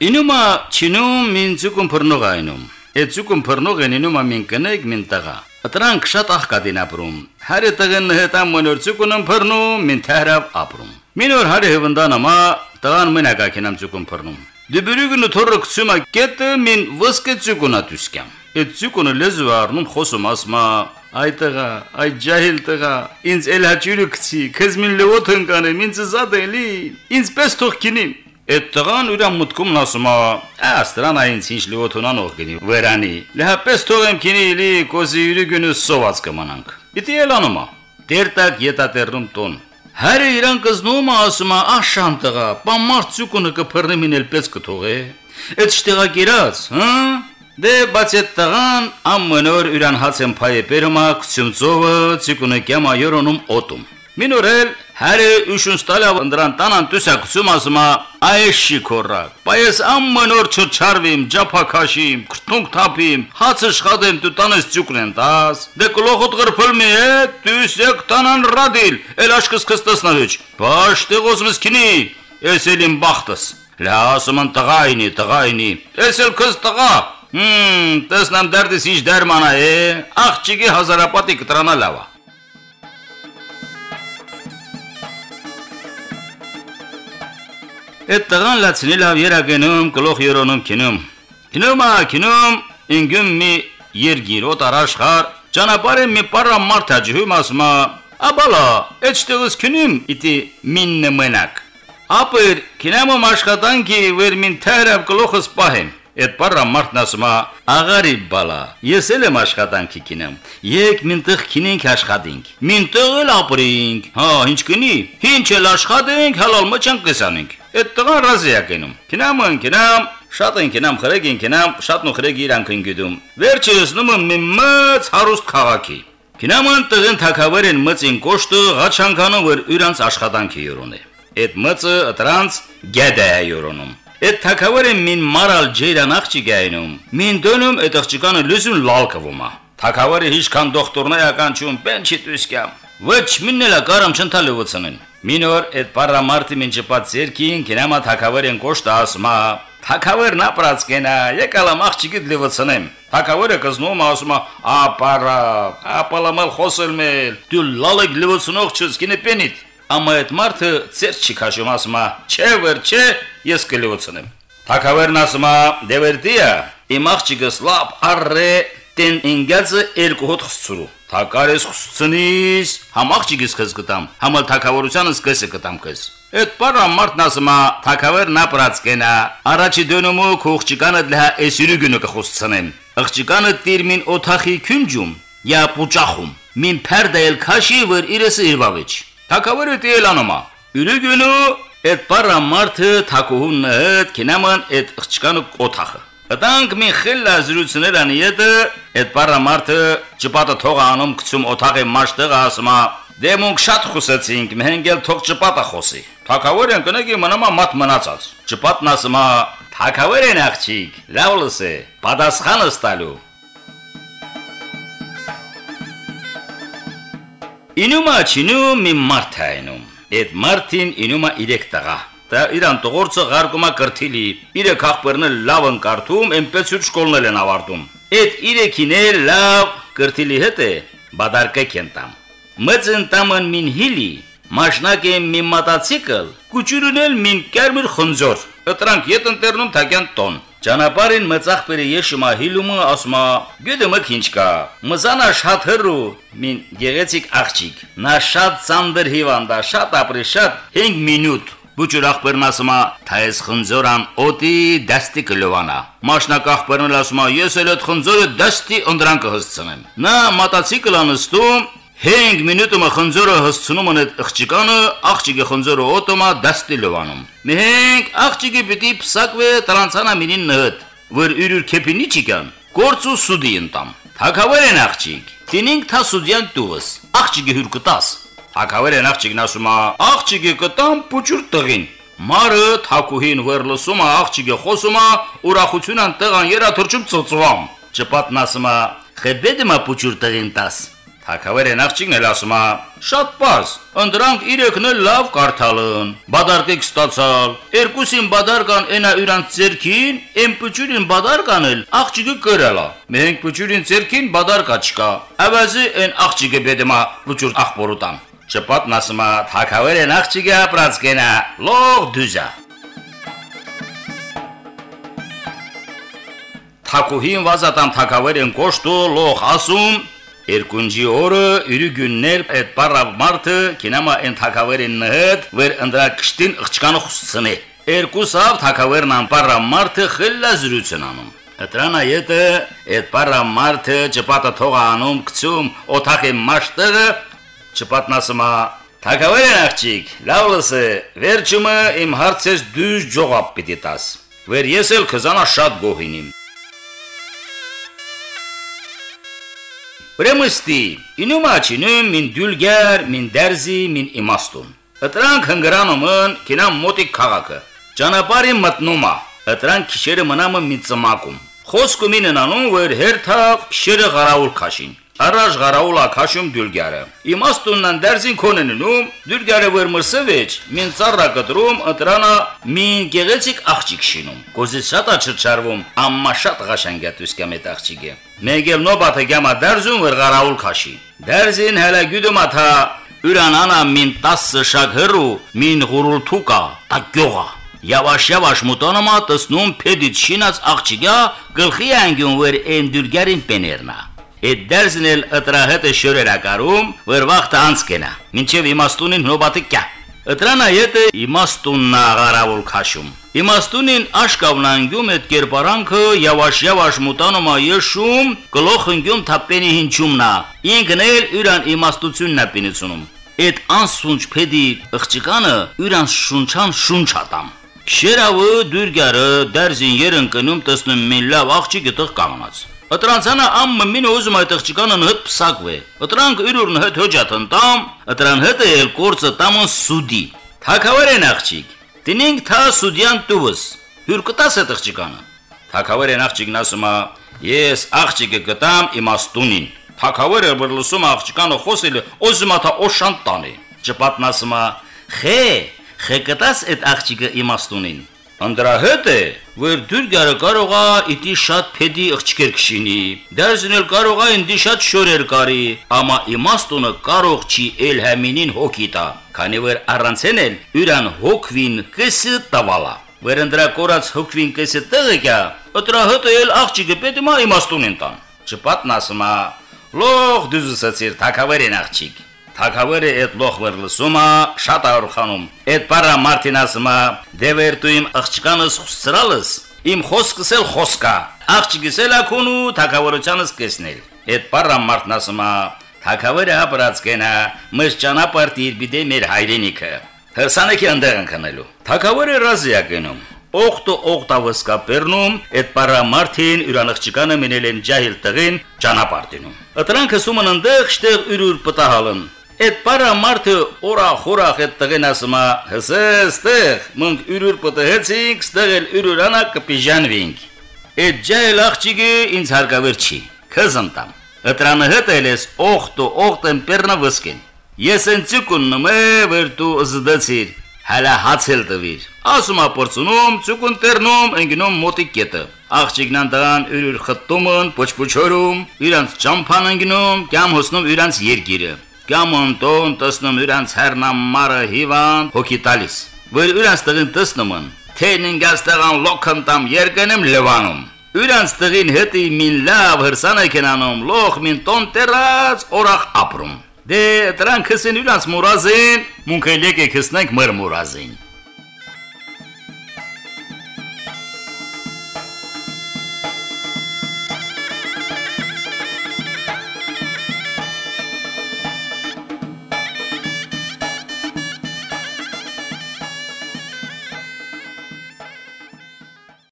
Ինումա չինում մին ցուկում փռնող այնում։ Այդ ցուկում փռնող են ինումա մին կնեկ մին տղա։ Ատրանք շատ աղկադին ապրում։ Հարը տղեն հետամ մոնոր ցուկունն փռնում, մին թարավ ապրում։ Մինոր հարը հվնդանամա տղան մնակակենամ ցուկում փռնում։ Դեբերուգն թորոքցումա կետը մին վսկե ցուկունա դուսկամ։ Այդ ցուկունը լեզու առնում խոսում ասմա Այ տղա, այ ջահիլ տղա, ինձ էլ հաճուրը կցի, քեզ մին լեոտ ընկանեմ, ինձ զատ էլի, ինձ պես թող կինիմ։ Այդ տղան ուրամ մտքում ասում է, «Աստրան այնց ինչ լիոթունանող գնի վերանի»։ Լեհապես թողեմ քինի լի կոզի յուրիգունը սոված կմանանք։ Իդի ելանում է։ Տերտակ յետատերնում տոն։ Հարը իրան կզնում է ասում է, «Աշան տղա, բան մարցուկունը կփռնի մինել պես կթողե»։ Այդ շտեղա գիրած, հա՞։ Դե բաց այդ տղան ամմնոր ուրան հացեն փայե բերումա քցումծովը ցիկունը կյամա յորոնում օտում։ Մինորել Հարը ուշուն ստալավ ընդրան տանան տուսակցում ասումա այ շիկորակ բայց ամմնոր չչարվիմ ջափակաշիմ քրտնուկ թափիմ հացը շխադեմ դու տանես ծուկրեն տաս դե կլոխոտ գրփլմի է տուսակ տանան ռադիլ էլ աշկս կստասնավիչ բաշտե գոզմս քինի ես էլիմ բախտս լասում տղայինի տղայինի ես էլ քս տղա Հմ, տեսնամ դերդիս ինչ դերմանա է, աղջիկի հազարապատի կտրանա լավա։ Այդ տղան լացնի լավ երագնում, գլոխ երոնում քինում։ Քինումա, քինում, ինգում մի երգիրոտ արաշխար, ճանապարհը մի պարա մարդ հաջում ասմա, «Աբալա, այդ շտեղս քինում, իտի մինը մենակ»։ Ապեր, քինամը աշխատանքի վեր մին թերավ գլոխս պահեմ։ Այդ բառը մարդն ասում է աղարի բալա ես էլ եմ աշխատանքի կինեմ եկ մինտեղ կինենք աշխատենք մինտեղ էլ ապրենք հա ինչ կնի ինչ էլ աշխատենք հալալ մչան կսանենք այդ տղան ռազի է կենում կինամ կինամ շատ են կինամ խրեգ են կինամ շատ նու խրեգ իրանք են գդում վերջը զնում եմ մի մծ հարուստ քաղաքի Կինաման տղեն թակավեր են մծին կոշտը ղաչանկանում որ իրանց աշխատանքի յորոն է այդ մծը դրանց գեդա է յորոնում Այդ թակավերը մին մարալ ջերան աղջիկայնում։ Մին դոնում այդ աղջիկանը լուսուն լալկվում է։ Թակավերը հիշքան դոկտորնայական ճուն բենչի տուսկամ։ Ոչ միննելա կարամ չընթալվությունն։ Մինոր այդ պարամարտի մին ճպած երկին կինամա թակավերեն կոշտ ասմա։ Թակավերն ապրած կենա, եկալամ աղջիկիդ լվությունեմ։ Թակավերը կզնում ասում ապարա, ապալամալ խոսել մել։ Դու լալեկ լվությունող չես կինե պենիտ։ Amma այդ մարդը ծեր չի քաշում ասում է, չէ վեր չէ, ես կլիոցնեմ։ Թակավերն ասում է, դևերդիա, իմ աղջիկս լապ առե տեն ինգածը երկու հոտ խսցրու։ Թակարես խսցնիս, համ աղջիկս քեզ գտամ, համ ալ թակավորությանս քեզ գտամ քեզ։ Այդ բառը մարդն ասում է, թակավերն ապրած կենա, առաջի դոնոմը քողջիկանը դլա էսյուրուգունը կխսցնեմ։ Աղջիկանը տիրմին օթախի քունջում, յա պուճախում։ Մին փերդել քաշի վր իրսը իրվավիչ։ Թակավերը տիելանոմա։ Յուրիգունու այդ պարա մարդը թակուհուն հետ կինաման այդ աղջկանը կոթախը։ Ատանք մի խելա զրուցներ անի յետը Այդ բառը մարդը ճպատը թող անում գցում օթաղի մաշտեղը ասում է. «Դե մոնք շատ խոսեցինք, մենք էլ թող ճպատը խոսի»։ Թակավոր են կնեգի մնամա մատ մնացած։ Ճպատն ասում է. «Թակավոր են աղջիկ, լավ լսե, պատասխանը ստալու»։ Ինումա չինում մի մարդ է ինում։ Այդ մարդին ինումա 3 տղա։ Դա իրան տողորցը ղարգումա կրթիլի։ Իրը քաղբերնը լավ են կարդում, այնպես ու շկոլնել են ավարտում։ Այդ 3-ին էլ լավ կրթիլի հետ է բադարկե կենտամ։ Մծն տամն մին հիլի, մաշնակ է մի մոտոցիկլ, կուճուրն էլ մին կերմիր խնձոր։ Ըտրանք ետ ընտերնում թակյան տոն։ Ճանապարհին մծախբերը եշումա հիլումը ասումա գյուդը ինչ կա մզանա շատ հրու մին գեղեցիկ աղջիկ նա շատ ծանդր հիվանդա շատ ապրի շատ 5 մինուտ Բուջուր ախպերն ասումա թայես խնձորան օտի դաստի կլովանա Մաշնակ ախպերն ասումա ես էլ այդ խնձորը դաստի ընդրանքը հսցնեմ Նա մոտոցիկլ անստում 5 մինուտը խնձորը հսցնում են այդ աղջիկանը, աղջիկը խնձորը օտոմա դաստի լվանում։ Մենք աղջիկը պիտի փսակվե տրանցանա մինին նհդ, որ յուրուր քեփինի չիկան, գործու սուդի ընտամ։ Թակավեր են աղջիկ, դինինք թա սուդյան տուվս, աղջիկը հյուր կտաս։ Թակավեր են աղջիկն ասում է, աղջիկը կտամ փուճուր տղին։ Մարը թակուհին վեր լսում է աղջիկը խոսում է, ուրախությունն տեղան երաթրջում ծծվամ։ Ճպատն ասում է, «Խեբեդը մա փուճուր տղին տաս»։ Թակավերեն աղջիկն էլ ասում է. «Շատ པարզ, ընդրանք իրեքն էլ լավ կարդալն, բադարկեք ստացալ, երկուսին բադարկան այնա իրանց ձերքին, այն պուճուրին բադարկան էլ աղջիկը կրալա։ Մենք պուճուրին ձերքին բադարկա չկա։ Ավազի այն աղջիկը բեդեմա պուճուր աղբորուտան»։ Չպատն ասում է. «Թակավերեն աղջիկը ապրած կենա, լող դուզա»։ Թակուհին վազատան թակավերեն կոշտու լող ասում Երկունջի օրը յուրգուններ այդ պարավ մարդը կինամա են թակավերին նհդ վեր ընդրա կշտին աղջկանը խուսցնե Երկուսավ թակավերն անպարա մարդը խելլա զրուցն անում Դրանա յետը այդ պարա մարդը ճպատը թողա անում կցում օթախի մաշտը ճպատն ասում Թակավերն աղջիկ լավ լսե վերջումը իմ հարցես դուժ ջողապ պիտի տաս Վեր ես էլ քզանա շատ գոհինիմ Ուրեմստի, ինում աչինում մին դյուլգեր, մին դերզի, մին իմաստուն։ Ըտրանք հնգրանում են կինամ մոտիկ քաղաքը։ Ճանապարհի մտնումա։ Ըտրանք քիշերը մնամը մի ծմակում։ Խոսքը մինն անում, որ հերթավ քիշերը ғարաուլ քաշին։ Առաջ ғարաուլա քաշում դյուլգյարը։ Իմաստունն դերզին կոնենում, դյուլգյարը որ մրսվեջ, մին ծառա կտրում, ընտրանա մին գեղեցիկ աղջիկ շինում։ Կոզից շատ աչրչարվում, ամմա շատ ղաշանգյատ ուսկամ այդ աղջիկը։ Մեգել նոբաթը գամա դերզում որ ғարաուլ քաշի։ Դերզին հələ գյուդում աթա Ուրանանա մին 10 շակ հրու, մին ղուրուլթուկա, տա գյողա։ Yavaş-yavaş մտոնոմա տեսնում փեդից շինած աղջիկա գլխի անգյուն որ են դուրգերին պեներնա։ Այդ դերսն էլ ըտրահետը շորերակարում վրվախտ անց կենա։ Մինչև իմաստունին նոբատիկյա։ Ըտրանայետը իմաստունն աղարավոլ քաշում։ Իմաստունին աշկավնանգյում այդ կերպարանքը յավաշ-յավաշ մտանում այեշում, գլոխ ընգյում թապենի հինչումնա։ Ինքն էլ յուրան իմաստությունն է պինիցունում։ Այդ անսունջ փեդի աղջիկանը յուրան շունչան շունչ ատամ։ Շերավը դուրգարը դարձին երընկնում տեսնում մի լավ աղջիկ գտող կանգնած։ Ըտրանցանը ամը մին ուզում այդ աղջկանը հդ փսակվե։ Ըտրանք յուրուրն հդ հոջատն տամ, ըտրան հդը էլ կորցը տամն սուդի։ Թակավերեն աղջիկ։ Դինինք թա սուդյան տուվս։ Հյուր կտաս այդ աղջկանը։ Թակավերեն աղջիկն ասում է. Ես աղջիկը գտամ իմաստունին։ Թակավերը որ լսում աղջկանը խոսել, ուզում աթա օշան տանի։ Ճպատն ասում է. Խե, խե կտաս այդ աղջիկը իմաստունին։ Անդրահետ է, որ դուրգարը կարողա իտի շատ փեդի աղջկեր քշինի։ Դերզնել կարողա ինդի շատ շորեր կարի, ամա իմաստունը կարող չի էլ համինին հոգի տա, քանի որ առանցեն էլ յուրան հոգվին կսը տավալա։ Որ ընդրա կորած հոգվին կսը տղեկա, ըտրահետ էլ աղջիկը պետք է իմաստունին տան։ Չպատն ասում է, լող դուզուսացիր թակավերեն աղջիկ։ Թակավերը այդ լոխվեր լսումա շատ արխանում։ Այդ պարա Մարտին ասումա դևեր դու իմ աղջկանս խուսցրալս իմ խոսքս էլ խոսքա։ Աղջիկս էլ ակունու թակավորությանս կեսնել։ Այդ պարա Մարտն ասումա Թակավերը ապրած կենա մշ ճանապարհի բիդե մեր հայրենիքը։ Հրսանեկի ընդեղ ընկնելու։ Թակավերը ռազի ակնում։ Օխտո օխտավսկա պերնում այդ պարա Մարտին ուրանղճկանը մնել են ջահիլ տղին ճանապարհտինում։ Ըտրանքը սումն ընդեղ շտեղ ուրուր պտահալն Այդ պարա մարդը օրա խորախ այդ տղեն ասում է հսեստեղ մենք յուրուր պատահեցինք ստեղ էլ յուրուրանա կպիժանվինք այդ ջայլ աղջիկը ինձ հարգավեր չի քզնտամ Ըտրանը հտելես օխտո օխտեն պերնա վսկեն ես ընցիկուն նմե վերտու զդացիր հələ հացել տվիր ասում է փորձունում ցուկուն տերնում ընկնում մոտի կետը աղջիկնան տան յուրուր խտումն փոչփոչորում իրանց ճամփան ընկնում կամ հոսնում իրանց երկիրը կամ անտոն տեսնում իրանց հեռնամարը հիվան հոգի տալիս որ իրանց տղին տեսնում են թե նինգաստեղան լոքընտամ երկնեմ լվանում իրանց տղին հետի մին լավ հրսանը կենանում լոխ մին տոն տերած օրախ ապրում դե դրանք քսին իրանց մուրազին մունքելեք է քսնենք մր մուրազին